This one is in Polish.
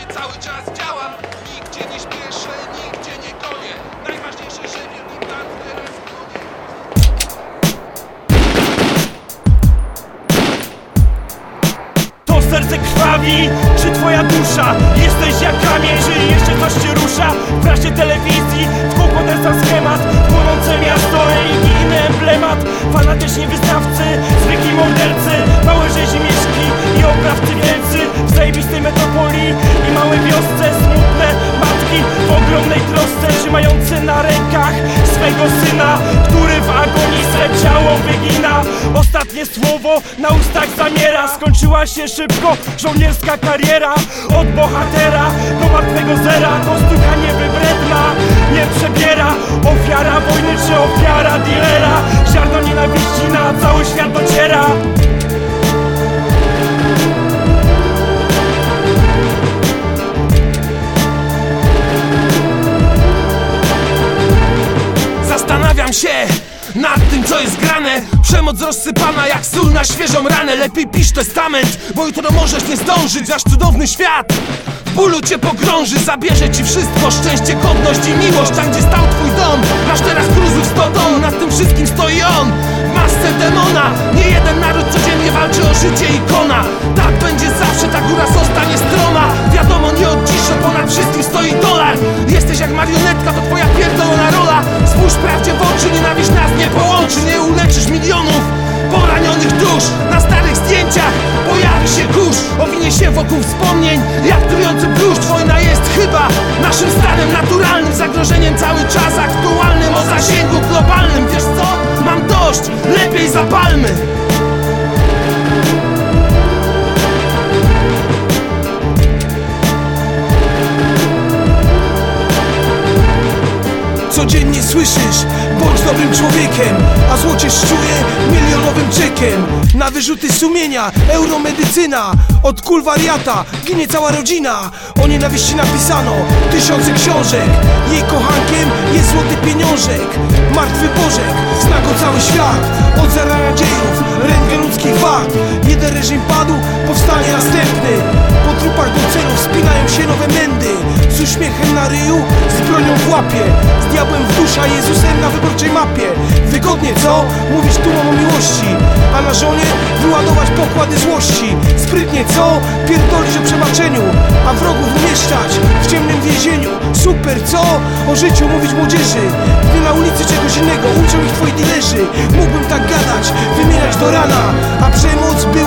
teraz działam. Nigdzie nie śpieszę, nigdzie nie gonię. Najważniejsze, że wielki plan teraz gonię To serce krwawi, czy twoja dusza? Jesteś jak kamień, czy jeszcze coś cię rusza? W prasie telewizji, w kółko schemat. Płonące miasto, religijny emblemat. Fanatyczni wyznawcy, trosce Trzymające na rękach swego syna Który w agonii swe ciało wygina. Ostatnie słowo na ustach zamiera. Skończyła się szybko żołnierska kariera Od bohatera do martwego zera Zastanawiam się nad tym, co jest grane. Przemoc rozsypana jak sól na świeżą ranę. Lepiej pisz testament, bo jutro możesz nie zdążyć. Zaś cudowny świat w bólu cię pogrąży. Zabierze ci wszystko, szczęście, godność i miłość. Tam gdzie stał twój dom, masz teraz gruzów sto ton Nad tym wszystkim stoi on, w masce demona. Nie jeden naród codziennie walczy o życie ikona Tak będzie uleczysz milionów poranionych dusz. Na starych zdjęciach pojawi się kurz. Owinie się wokół wspomnień, jak trujący bluszcz Wojna jest chyba naszym stanem naturalnym Zagrożeniem. Cały czas aktualnym O zasięgu globalnym. Wiesz co? Mam dość, lepiej zapalmy. Codziennie słyszysz, bądź dobrym człowiekiem A zło cię szczuje milionowym czekiem Na wyrzuty sumienia, euromedycyna Od kul wariata ginie cała rodzina. O nienawiści napisano tysiące książek. Jej kochankiem jest złoty pieniążek. Martwy Bożek, zna cały świat. Od zarania dziejów, rentgen ludzkich wad Jeden reżim padł, powstanie następny łapie Z diabłem w dusza, Jezusem na wyborczej mapie. Wygodnie co? Mówisz tłumom o miłości. A na żonie wyładować pokłady złości. Sprytnie co? Pierdolisz o przebaczeniu. A wrogów umieszczać w ciemnym więzieniu. Super co? O życiu mówić młodzieży. Gdy na ulicy czegoś innego uczą ich twoi dilerzy Mógłbym tak gadać, wymieniać do rana. A przemoc była,